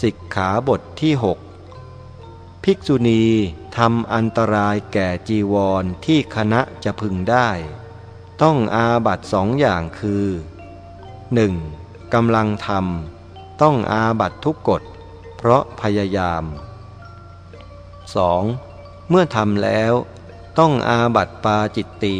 สิกขาบทที่หกภิกษุณีทำอันตรายแก่จีวรที่คณะจะพึงได้ ต้องอาบัตสองอย่างคือ 1. กำลังทำต้องอาบัตทุกกฎ เพราะพยายาม 2. เมื่อทำแล้ว ต้องอาบัตปาจิตตี